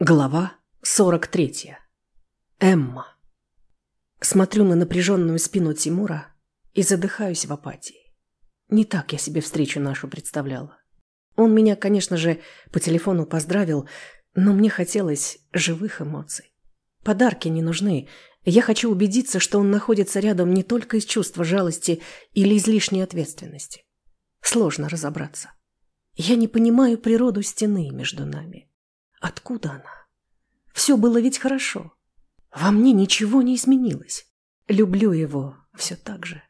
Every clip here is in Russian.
Глава 43. Эмма. Смотрю на напряженную спину Тимура и задыхаюсь в апатии. Не так я себе встречу нашу представляла. Он меня, конечно же, по телефону поздравил, но мне хотелось живых эмоций. Подарки не нужны. Я хочу убедиться, что он находится рядом не только из чувства жалости или излишней ответственности. Сложно разобраться. Я не понимаю природу стены между нами. Откуда она? Все было ведь хорошо. Во мне ничего не изменилось. Люблю его все так же.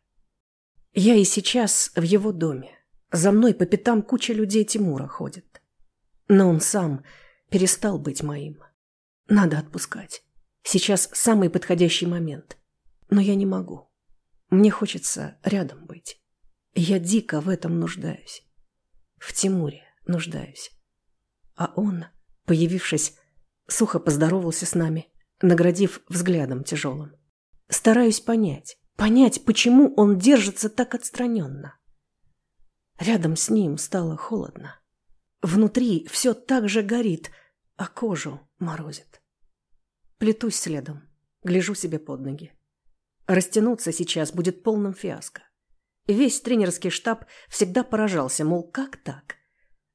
Я и сейчас в его доме. За мной по пятам куча людей Тимура ходит. Но он сам перестал быть моим. Надо отпускать. Сейчас самый подходящий момент. Но я не могу. Мне хочется рядом быть. Я дико в этом нуждаюсь. В Тимуре нуждаюсь. А он Появившись, сухо поздоровался с нами, наградив взглядом тяжелым. Стараюсь понять, понять, почему он держится так отстраненно. Рядом с ним стало холодно. Внутри все так же горит, а кожу морозит. Плетусь следом, гляжу себе под ноги. Растянуться сейчас будет полным фиаско. Весь тренерский штаб всегда поражался, мол, как так?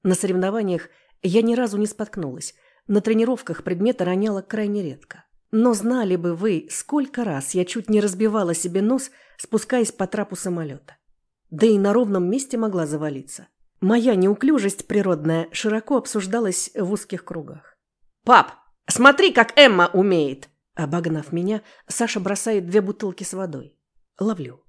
На соревнованиях я ни разу не споткнулась. На тренировках предметы роняла крайне редко. Но знали бы вы, сколько раз я чуть не разбивала себе нос, спускаясь по трапу самолета. Да и на ровном месте могла завалиться. Моя неуклюжесть природная широко обсуждалась в узких кругах. «Пап, смотри, как Эмма умеет!» Обогнав меня, Саша бросает две бутылки с водой. Ловлю.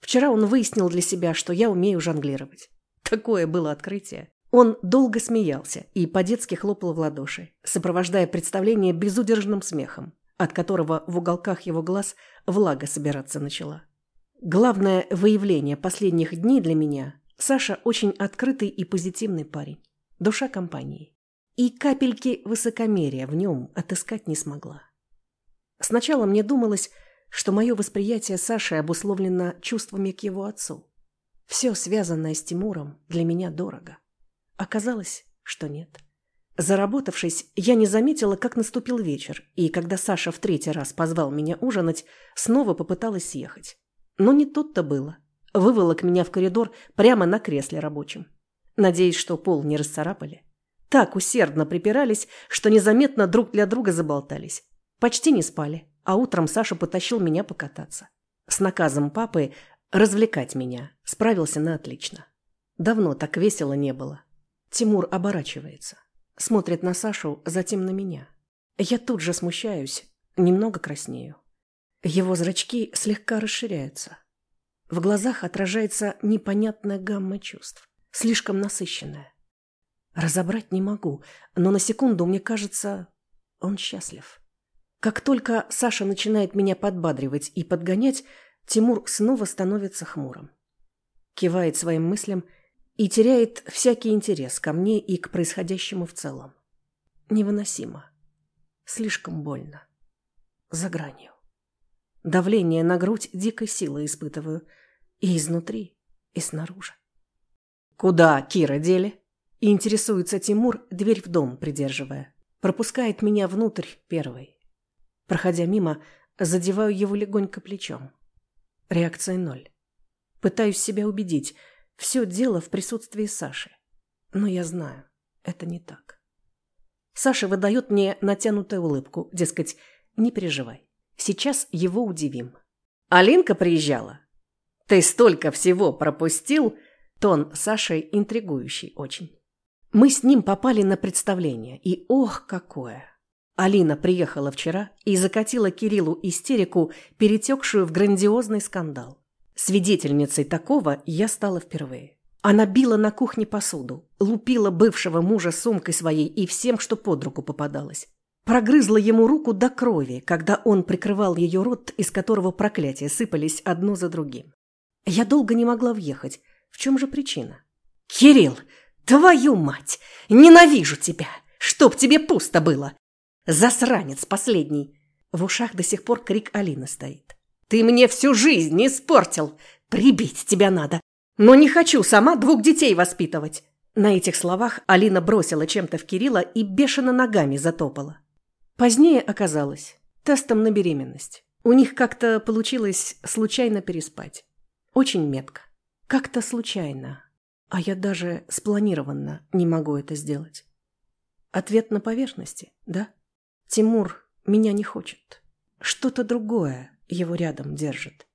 Вчера он выяснил для себя, что я умею жонглировать. Такое было открытие. Он долго смеялся и по-детски хлопал в ладоши, сопровождая представление безудержным смехом, от которого в уголках его глаз влага собираться начала. Главное выявление последних дней для меня – Саша очень открытый и позитивный парень, душа компании. И капельки высокомерия в нем отыскать не смогла. Сначала мне думалось, что мое восприятие Саши обусловлено чувствами к его отцу. Все связанное с Тимуром для меня дорого. Оказалось, что нет. Заработавшись, я не заметила, как наступил вечер, и когда Саша в третий раз позвал меня ужинать, снова попыталась съехать. Но не тут-то было. Выволок меня в коридор прямо на кресле рабочем. Надеюсь, что пол не расцарапали. Так усердно припирались, что незаметно друг для друга заболтались. Почти не спали, а утром Саша потащил меня покататься. С наказом папы развлекать меня справился на отлично. Давно так весело не было. Тимур оборачивается. Смотрит на Сашу, затем на меня. Я тут же смущаюсь, немного краснею. Его зрачки слегка расширяются. В глазах отражается непонятная гамма чувств, слишком насыщенная. Разобрать не могу, но на секунду мне кажется, он счастлив. Как только Саша начинает меня подбадривать и подгонять, Тимур снова становится хмурым. Кивает своим мыслям и теряет всякий интерес ко мне и к происходящему в целом. Невыносимо. Слишком больно. За гранью. Давление на грудь дикой силы испытываю. И изнутри, и снаружи. «Куда Кира дели?» Интересуется Тимур, дверь в дом придерживая. Пропускает меня внутрь первой. Проходя мимо, задеваю его легонько плечом. Реакция ноль. Пытаюсь себя убедить – все дело в присутствии Саши. Но я знаю, это не так. Саша выдает мне натянутую улыбку, дескать, не переживай. Сейчас его удивим. Алинка приезжала. Ты столько всего пропустил. Тон Саши интригующий очень. Мы с ним попали на представление, и ох, какое! Алина приехала вчера и закатила Кириллу истерику, перетекшую в грандиозный скандал. Свидетельницей такого я стала впервые. Она била на кухне посуду, лупила бывшего мужа сумкой своей и всем, что под руку попадалось. Прогрызла ему руку до крови, когда он прикрывал ее рот, из которого проклятия сыпались одно за другим. Я долго не могла въехать. В чем же причина? «Кирилл, твою мать! Ненавижу тебя! Чтоб тебе пусто было! Засранец последний!» В ушах до сих пор крик Алины стоит. Ты мне всю жизнь испортил. Прибить тебя надо. Но не хочу сама двух детей воспитывать. На этих словах Алина бросила чем-то в Кирилла и бешено ногами затопала. Позднее оказалось тестом на беременность. У них как-то получилось случайно переспать. Очень метко. Как-то случайно. А я даже спланированно не могу это сделать. Ответ на поверхности, да? Тимур меня не хочет. Что-то другое его рядом держит.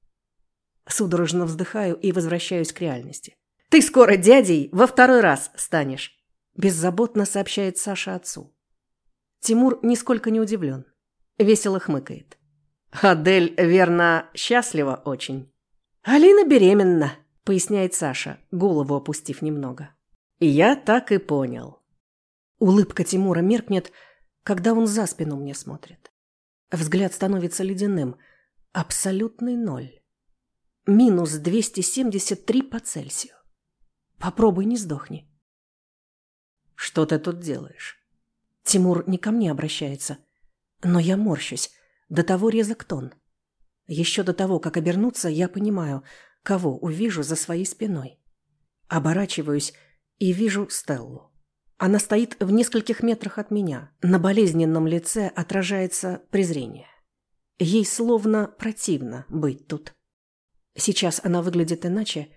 Судорожно вздыхаю и возвращаюсь к реальности. «Ты скоро дядей во второй раз станешь», – беззаботно сообщает Саша отцу. Тимур нисколько не удивлен. Весело хмыкает. «Адель, верно, счастлива очень». «Алина беременна», – поясняет Саша, голову опустив немного. «Я так и понял». Улыбка Тимура меркнет, когда он за спину мне смотрит. Взгляд становится ледяным. Абсолютный ноль. Минус 273 по Цельсию. Попробуй не сдохни. Что ты тут делаешь? Тимур не ко мне обращается. Но я морщусь. До того резок тон. Еще до того, как обернуться, я понимаю, кого увижу за своей спиной. Оборачиваюсь и вижу Стеллу. Она стоит в нескольких метрах от меня. На болезненном лице отражается презрение. Ей словно противно быть тут. Сейчас она выглядит иначе.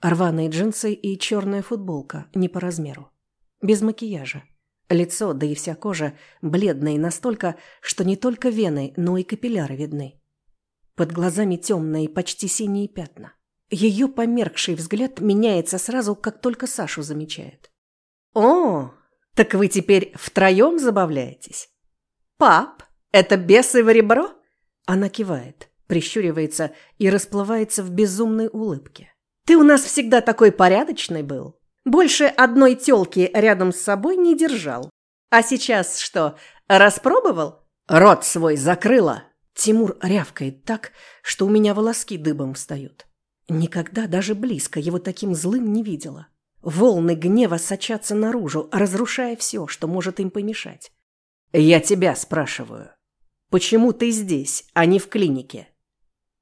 Рваные джинсы и черная футболка, не по размеру. Без макияжа. Лицо, да и вся кожа, бледные настолько, что не только вены, но и капилляры видны. Под глазами темные, почти синие пятна. Ее померкший взгляд меняется сразу, как только Сашу замечает. «О, так вы теперь втроем забавляетесь? Пап, это бесово ребро?» Она кивает прищуривается и расплывается в безумной улыбке. «Ты у нас всегда такой порядочный был. Больше одной тёлки рядом с собой не держал. А сейчас что, распробовал? Рот свой закрыла!» Тимур рявкает так, что у меня волоски дыбом встают. Никогда даже близко его таким злым не видела. Волны гнева сочатся наружу, разрушая все, что может им помешать. «Я тебя спрашиваю, почему ты здесь, а не в клинике?»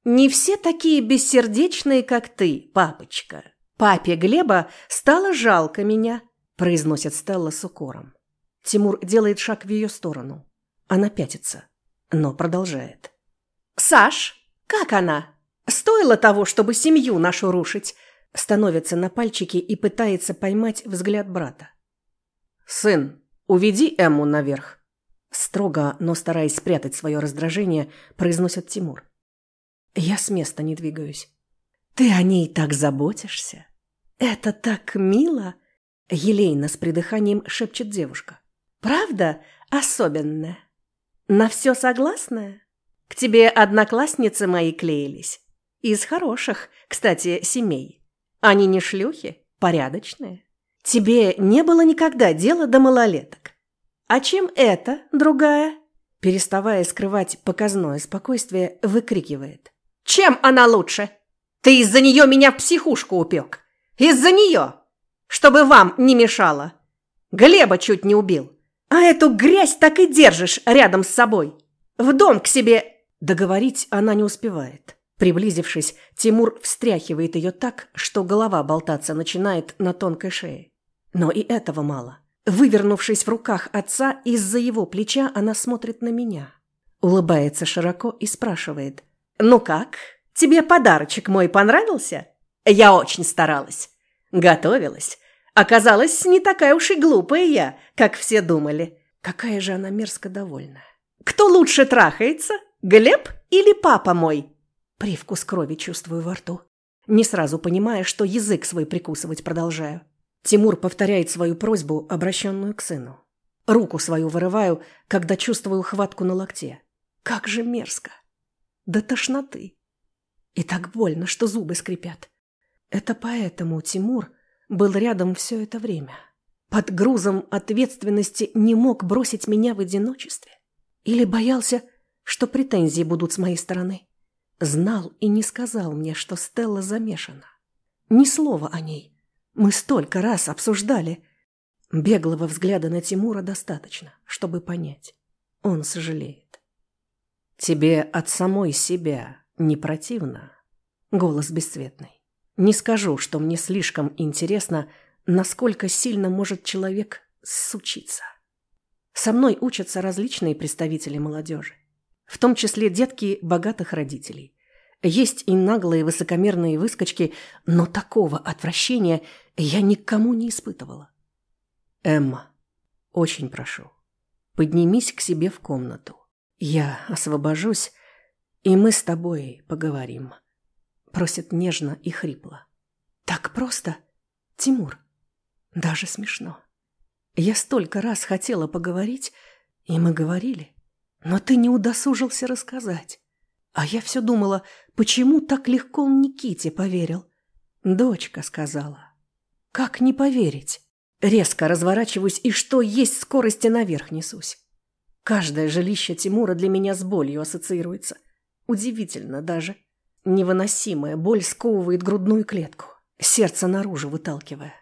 Не все такие бессердечные, как ты, папочка. Папе Глеба стало жалко меня, произносит Стелла с укором. Тимур делает шаг в ее сторону. Она пятится, но продолжает. «Саш, как она? Стоило того, чтобы семью нашу рушить?» Становится на пальчики и пытается поймать взгляд брата. «Сын, уведи Эмму наверх!» Строго, но стараясь спрятать свое раздражение, произносит Тимур. Я с места не двигаюсь. «Ты о ней так заботишься? Это так мило!» Елейно с придыханием шепчет девушка. «Правда особенная? На все согласная? К тебе одноклассницы мои клеились. Из хороших, кстати, семей. Они не шлюхи, порядочные. Тебе не было никогда дела до малолеток. А чем это, другая?» Переставая скрывать показное спокойствие, выкрикивает. Чем она лучше? Ты из-за нее меня в психушку упек. Из-за нее. Чтобы вам не мешало. Глеба чуть не убил. А эту грязь так и держишь рядом с собой. В дом к себе... Договорить она не успевает. Приблизившись, Тимур встряхивает ее так, что голова болтаться начинает на тонкой шее. Но и этого мало. Вывернувшись в руках отца, из-за его плеча она смотрит на меня. Улыбается широко и спрашивает – «Ну как? Тебе подарочек мой понравился?» «Я очень старалась. Готовилась. Оказалось, не такая уж и глупая я, как все думали. Какая же она мерзко довольна. Кто лучше трахается, Глеб или папа мой?» Привкус крови чувствую во рту. Не сразу понимая, что язык свой прикусывать продолжаю. Тимур повторяет свою просьбу, обращенную к сыну. Руку свою вырываю, когда чувствую хватку на локте. Как же мерзко до тошноты. И так больно, что зубы скрипят. Это поэтому Тимур был рядом все это время. Под грузом ответственности не мог бросить меня в одиночестве. Или боялся, что претензии будут с моей стороны. Знал и не сказал мне, что Стелла замешана. Ни слова о ней. Мы столько раз обсуждали. Беглого взгляда на Тимура достаточно, чтобы понять. Он сожалеет. «Тебе от самой себя не противно?» Голос бесцветный. Не скажу, что мне слишком интересно, насколько сильно может человек сучиться. Со мной учатся различные представители молодежи, в том числе детки богатых родителей. Есть и наглые высокомерные выскочки, но такого отвращения я никому не испытывала. Эмма, очень прошу, поднимись к себе в комнату. Я освобожусь, и мы с тобой поговорим. Просит нежно и хрипло. Так просто, Тимур. Даже смешно. Я столько раз хотела поговорить, и мы говорили, но ты не удосужился рассказать. А я все думала, почему так легко он Никите поверил. Дочка сказала. Как не поверить? Резко разворачиваюсь и что есть скорости наверх несусь. Каждое жилище Тимура для меня с болью ассоциируется. Удивительно даже. Невыносимая боль сковывает грудную клетку, сердце наружу выталкивая.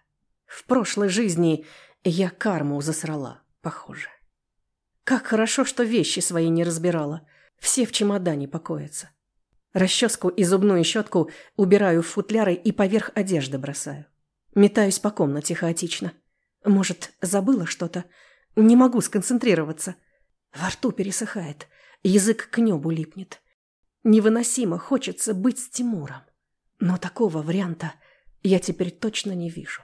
В прошлой жизни я карму засрала, похоже. Как хорошо, что вещи свои не разбирала. Все в чемодане покоятся. Расческу и зубную щетку убираю в футляры и поверх одежды бросаю. Метаюсь по комнате хаотично. Может, забыла что-то? Не могу сконцентрироваться. Во рту пересыхает, язык к небу липнет. Невыносимо хочется быть с Тимуром. Но такого варианта я теперь точно не вижу.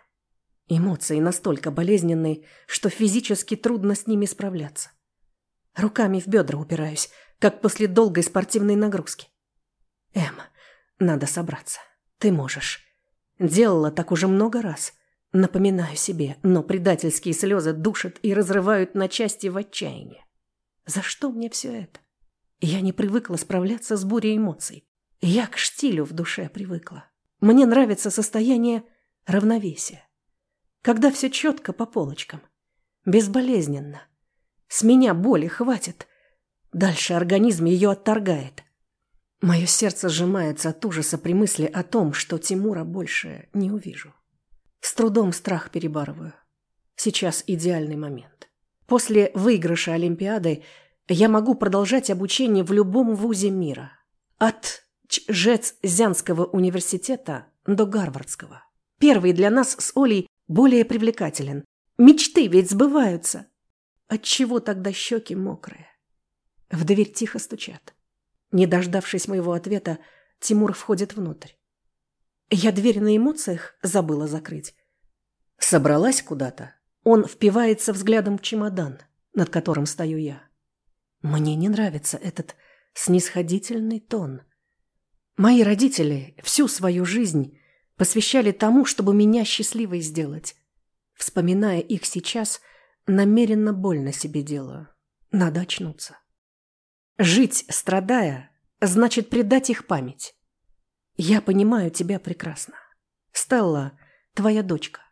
Эмоции настолько болезненные, что физически трудно с ними справляться. Руками в бедра упираюсь, как после долгой спортивной нагрузки. Эм, надо собраться. Ты можешь. Делала так уже много раз. Напоминаю себе, но предательские слезы душат и разрывают на части в отчаянии. За что мне все это? Я не привыкла справляться с бурей эмоций. Я к штилю в душе привыкла. Мне нравится состояние равновесия когда все четко по полочкам, безболезненно. С меня боли хватит. Дальше организм ее отторгает. Мое сердце сжимается от ужаса при мысли о том, что Тимура больше не увижу. С трудом страх перебарываю. Сейчас идеальный момент. После выигрыша Олимпиады я могу продолжать обучение в любом вузе мира. От Чжэцзянского университета до Гарвардского. Первый для нас с Олей более привлекателен. Мечты ведь сбываются. Отчего тогда щеки мокрые? В дверь тихо стучат. Не дождавшись моего ответа, Тимур входит внутрь. Я дверь на эмоциях забыла закрыть. Собралась куда-то. Он впивается взглядом в чемодан, над которым стою я. Мне не нравится этот снисходительный тон. Мои родители всю свою жизнь посвящали тому, чтобы меня счастливой сделать. Вспоминая их сейчас, намеренно больно себе делаю. Надо очнуться. Жить, страдая, значит предать их память. Я понимаю тебя прекрасно. Стелла – твоя дочка.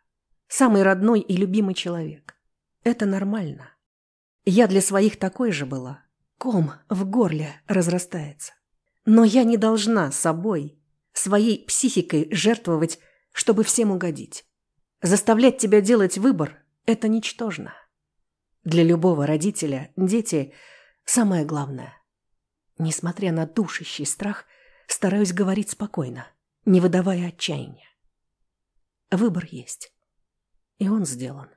Самый родной и любимый человек. Это нормально. Я для своих такой же была. Ком в горле разрастается. Но я не должна собой своей психикой жертвовать, чтобы всем угодить. Заставлять тебя делать выбор – это ничтожно. Для любого родителя дети – самое главное. Несмотря на душащий страх, стараюсь говорить спокойно, не выдавая отчаяния. Выбор есть, и он сделан.